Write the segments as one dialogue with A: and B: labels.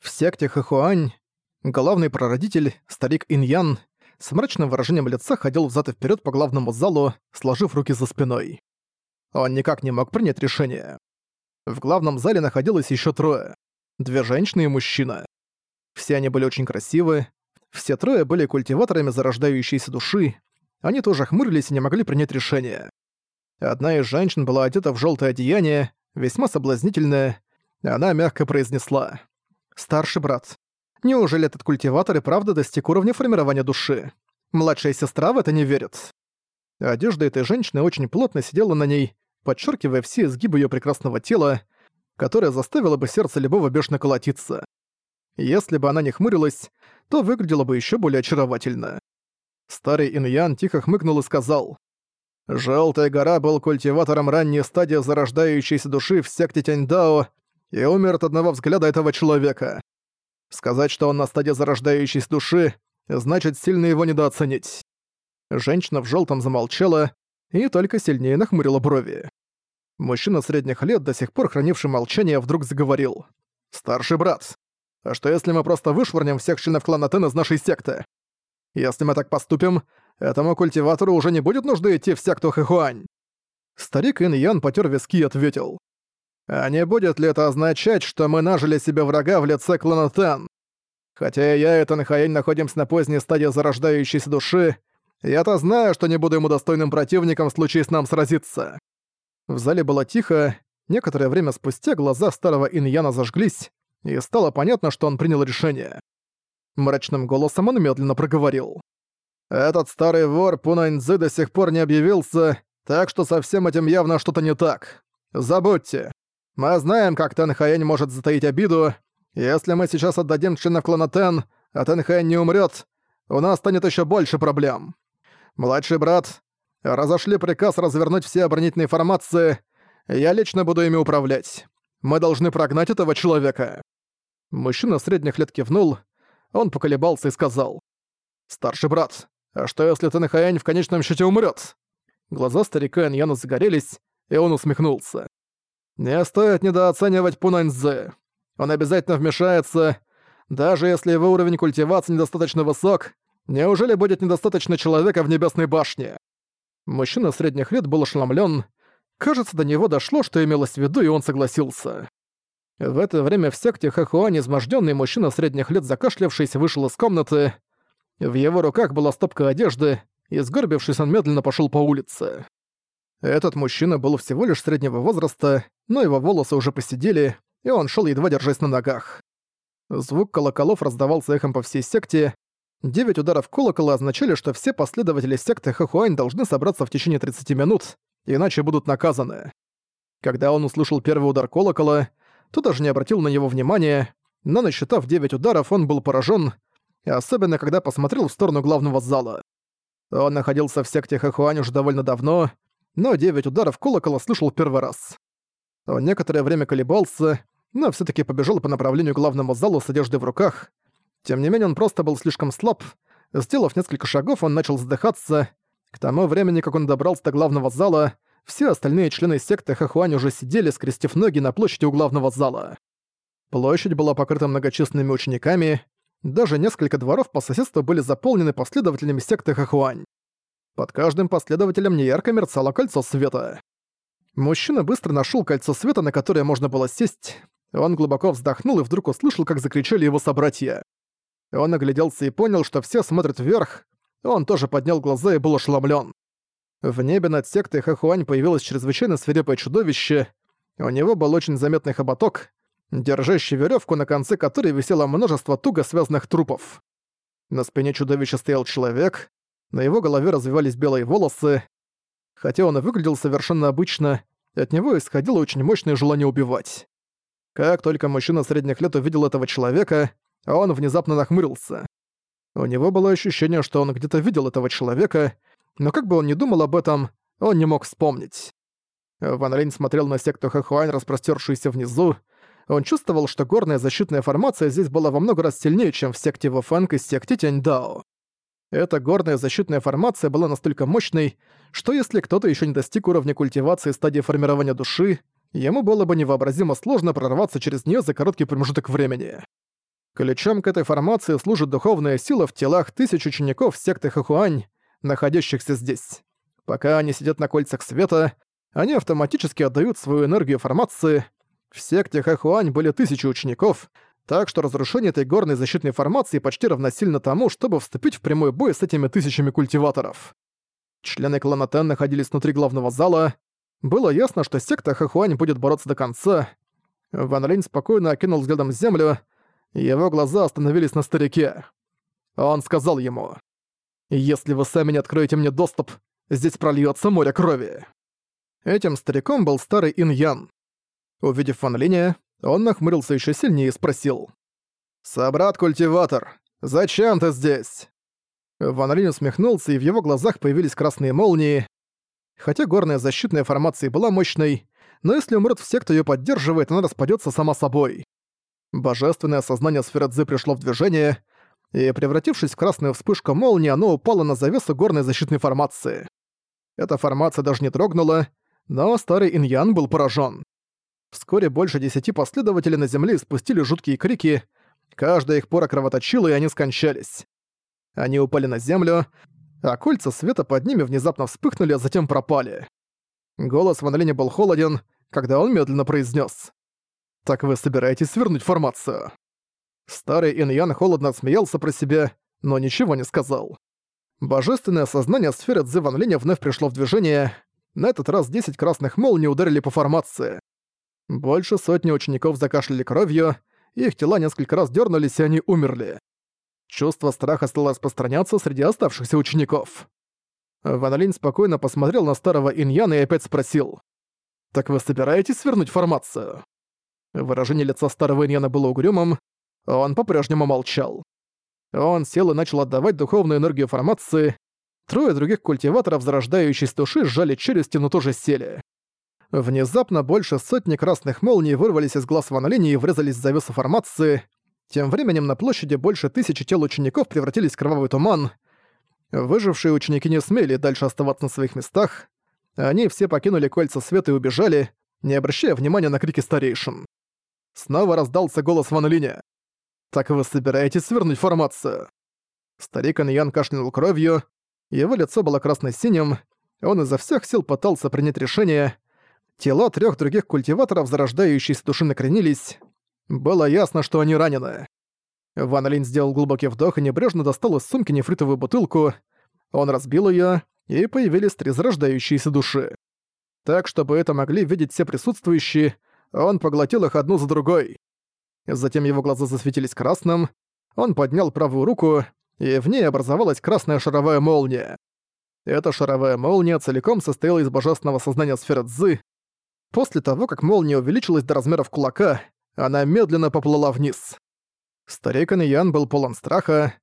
A: В секте Хэхуань главный прародитель, старик Иньян, с мрачным выражением лица ходил взад и вперед по главному залу, сложив руки за спиной. Он никак не мог принять решение. В главном зале находилось еще трое. Две женщины и мужчина. Все они были очень красивы. Все трое были культиваторами зарождающейся души. Они тоже хмурились и не могли принять решение. Одна из женщин была одета в желтое одеяние, весьма соблазнительное. Она мягко произнесла. «Старший брат, неужели этот культиватор и правда достиг уровня формирования души? Младшая сестра в это не верит». Одежда этой женщины очень плотно сидела на ней, подчеркивая все изгибы ее прекрасного тела, которое заставило бы сердце любого бешено колотиться. Если бы она не хмурилась, то выглядела бы еще более очаровательно. Старый Иньян тихо хмыкнул и сказал, «Желтая гора был культиватором ранней стадии зарождающейся души в секте Тяньдао и умер от одного взгляда этого человека. Сказать, что он на стадии зарождающейся души, значит сильно его недооценить». Женщина в желтом замолчала и только сильнее нахмурила брови. Мужчина средних лет, до сих пор хранивший молчание, вдруг заговорил. «Старший брат, а что если мы просто вышвырнем всех членов клана Тен из нашей секты? Если мы так поступим, этому культиватору уже не будет нужды идти в секту Хэхуань». Старик Ин Ян потер виски и ответил. «А не будет ли это означать, что мы нажили себе врага в лице клана Тен? Хотя я и Танхаянь находимся на поздней стадии зарождающейся души, я-то знаю, что не буду ему достойным противником в случае с нам сразиться». В зале было тихо, некоторое время спустя глаза старого Иньяна зажглись, и стало понятно, что он принял решение. Мрачным голосом он медленно проговорил. «Этот старый вор Пунаньцзы до сих пор не объявился, так что со всем этим явно что-то не так. Забудьте. Мы знаем, как Тэнхаянь может затаить обиду. Если мы сейчас отдадим членов клана Тэн, а Тэнхаянь не умрет, у нас станет еще больше проблем. Младший брат, разошли приказ развернуть все оборонительные формации, я лично буду ими управлять. Мы должны прогнать этого человека». Мужчина средних лет кивнул, он поколебался и сказал. «Старший брат, а что если Танахаянь в конечном счете умрет? Глаза старика Эньяна загорелись, и он усмехнулся. «Не стоит недооценивать Пунаньзы. Он обязательно вмешается. Даже если его уровень культивации недостаточно высок, неужели будет недостаточно человека в Небесной башне?» Мужчина средних лет был ошеломлен. Кажется, до него дошло, что имелось в виду, и он согласился. В это время в секте Хахуань измождённый мужчина средних лет закашлявшийся вышел из комнаты. В его руках была стопка одежды, и сгорбившись он медленно пошёл по улице. Этот мужчина был всего лишь среднего возраста, но его волосы уже посидели, и он шёл едва держась на ногах. Звук колоколов раздавался эхом по всей секте. Девять ударов колокола означали, что все последователи секты Хахуань должны собраться в течение 30 минут, иначе будут наказаны. Когда он услышал первый удар колокола, то даже не обратил на него внимания, но насчитав 9 ударов, он был поражен, особенно когда посмотрел в сторону главного зала. Он находился в секте Хахуань уже довольно давно, но 9 ударов колокола слышал первый раз. Он некоторое время колебался, но все таки побежал по направлению к главному залу с одеждой в руках. Тем не менее, он просто был слишком слаб. Сделав несколько шагов, он начал задыхаться. К тому времени, как он добрался до главного зала, все остальные члены секты Хахуань уже сидели, скрестив ноги на площади у главного зала. Площадь была покрыта многочисленными учениками, даже несколько дворов по соседству были заполнены последователями секты Хахуань. Под каждым последователем неярко мерцало кольцо света. Мужчина быстро нашел кольцо света, на которое можно было сесть. Он глубоко вздохнул и вдруг услышал, как закричали его собратья. Он огляделся и понял, что все смотрят вверх. Он тоже поднял глаза и был ошеломлен. В небе над сектой Хахуань появилось чрезвычайно свирепое чудовище. У него был очень заметный хоботок, держащий веревку, на конце которой висело множество туго связанных трупов. На спине чудовища стоял человек, на его голове развивались белые волосы. Хотя он и выглядел совершенно обычно, от него исходило очень мощное желание убивать. Как только мужчина средних лет увидел этого человека, он внезапно нахмурился. У него было ощущение, что он где-то видел этого человека, но как бы он ни думал об этом, он не мог вспомнить. Ван Линь смотрел на секту Хэхуань, распростёршуюся внизу. Он чувствовал, что горная защитная формация здесь была во много раз сильнее, чем в секте Вофэнг и секте Тяньдао. Эта горная защитная формация была настолько мощной, что если кто-то еще не достиг уровня культивации стадии формирования души, ему было бы невообразимо сложно прорваться через нее за короткий промежуток времени. Ключом к этой формации служит духовная сила в телах тысяч учеников секты Хахуань, находящихся здесь. Пока они сидят на кольцах света, они автоматически отдают свою энергию формации. В секте Хахуань были тысячи учеников, так что разрушение этой горной защитной формации почти равносильно тому, чтобы вступить в прямой бой с этими тысячами культиваторов. Члены клана Тен находились внутри главного зала. Было ясно, что секта Хахуань будет бороться до конца. Ван Линь спокойно окинул взглядом землю, его глаза остановились на старике. Он сказал ему, «Если вы сами не откроете мне доступ, здесь прольется море крови». Этим стариком был старый Ин Ян. Увидев Ван Линя, он нахмурился еще сильнее и спросил. «Собрат-культиватор, зачем ты здесь?» Ван Линь усмехнулся, и в его глазах появились красные молнии. Хотя горная защитная формация была мощной, но если умрет все, кто ее поддерживает, она распадется сама собой. Божественное сознание сферы Цзы пришло в движение, и, превратившись в красную вспышку молнии, оно упало на завесу горной защитной формации. Эта формация даже не дрогнула, но старый Иньян был поражен. Вскоре больше десяти последователей на земле спустили жуткие крики, каждая их пора кровоточила, и они скончались. Они упали на землю, а кольца света под ними внезапно вспыхнули, а затем пропали. Голос Ван Линя был холоден, когда он медленно произнес: «Так вы собираетесь свернуть формацию?» Старый Иньян холодно смеялся про себя, но ничего не сказал. Божественное сознание сферы Цзы Ван Линя вновь пришло в движение. На этот раз 10 красных молний ударили по формации. Больше сотни учеников закашляли кровью, их тела несколько раз дернулись, и они умерли. Чувство страха стало распространяться среди оставшихся учеников. Ван Линь спокойно посмотрел на старого Иньяна и опять спросил. «Так вы собираетесь свернуть формацию?» Выражение лица старого Иньяна было угрюмым, он по-прежнему молчал. Он сел и начал отдавать духовную энергию формации. Трое других культиваторов зарождающейся души сжали челюсти, но тоже сели. Внезапно больше сотни красных молний вырвались из глаз Ван Линь и врезались в завесу формации. Тем временем на площади больше тысячи тел учеников превратились в кровавый туман. Выжившие ученики не смели дальше оставаться на своих местах. Они все покинули кольца света и убежали, не обращая внимания на крики старейшин. Снова раздался голос Ван Линя. «Так вы собираетесь свернуть формацию?» Старик Аньян кашлянул кровью, его лицо было красно-синим, он изо всех сил пытался принять решение. Тела трех других культиваторов зарождающейся души накренились. Было ясно, что они ранены. Ван Линь сделал глубокий вдох и небрежно достал из сумки нефритовую бутылку. Он разбил ее, и появились три зарождающиеся души. Так, чтобы это могли видеть все присутствующие, он поглотил их одну за другой. Затем его глаза засветились красным, он поднял правую руку, и в ней образовалась красная шаровая молния. Эта шаровая молния целиком состояла из божественного сознания сферы Цзы. После того, как молния увеличилась до размеров кулака, она медленно поплыла вниз. Старик Аниян был полон страха.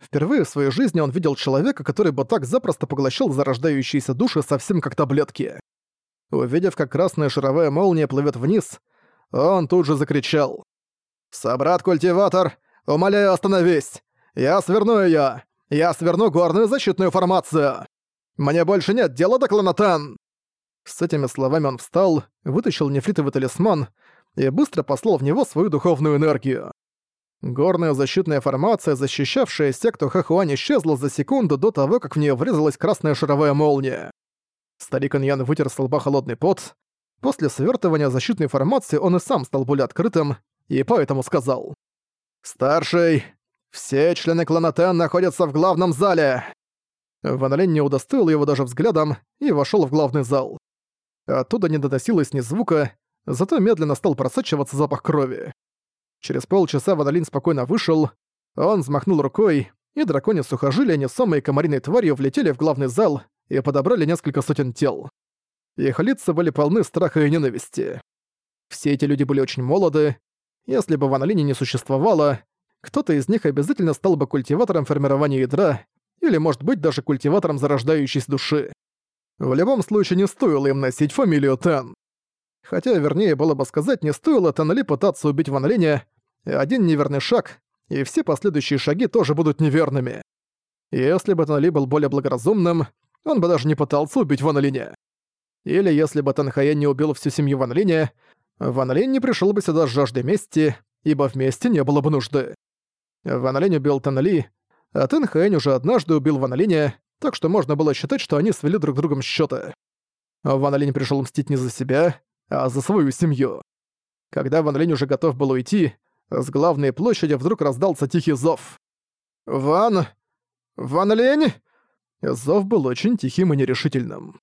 A: Впервые в своей жизни он видел человека, который бы так запросто поглощал зарождающиеся души совсем как таблетки. Увидев, как красная шаровая молния плывет вниз, он тут же закричал. «Собрат-культиватор, умоляю, остановись! Я сверну её! Я сверну горную защитную формацию! Мне больше нет дела до кланатан!» С этими словами он встал, вытащил нефритовый талисман и быстро послал в него свою духовную энергию. Горная защитная формация, защищавшая секту Хахуань, исчезла за секунду до того, как в нее врезалась красная шаровая молния. Старик Иньян вытер с лба холодный пот. После свертывания защитной формации он и сам стал более открытым, и поэтому сказал. «Старший, все члены клана Тен находятся в главном зале!» Ван не удостоил его даже взглядом и вошел в главный зал. Оттуда не доносилось ни звука, зато медленно стал просачиваться запах крови. Через полчаса Линь спокойно вышел, он взмахнул рукой, и драконе сухожилия, несомые комариной тварью, влетели в главный зал и подобрали несколько сотен тел. Их лица были полны страха и ненависти. Все эти люди были очень молоды. Если бы Ван Линь не существовало, кто-то из них обязательно стал бы культиватором формирования ядра, или, может быть, даже культиватором зарождающейся души. В любом случае, не стоило им носить фамилию Тен. Хотя, вернее, было бы сказать, не стоило Тенли пытаться убить Ван Линя, один неверный шаг, и все последующие шаги тоже будут неверными. Если бы Тенли был более благоразумным, он бы даже не пытался убить Ван Линя. Или если бы Танхаен не убил всю семью Ван Линя, Ван Линь не пришел бы сюда с жаждой мести, ибо вместе не было бы нужды. Ван Линь убил Тан Ли, а Тэн Хэнь уже однажды убил Ван Линя, так что можно было считать, что они свели друг другом счеты. Ван Линь пришел мстить не за себя, а за свою семью. Когда Ван Линь уже готов был уйти, с главной площади вдруг раздался тихий зов. «Ван... Ван Линь!» Зов был очень тихим и нерешительным.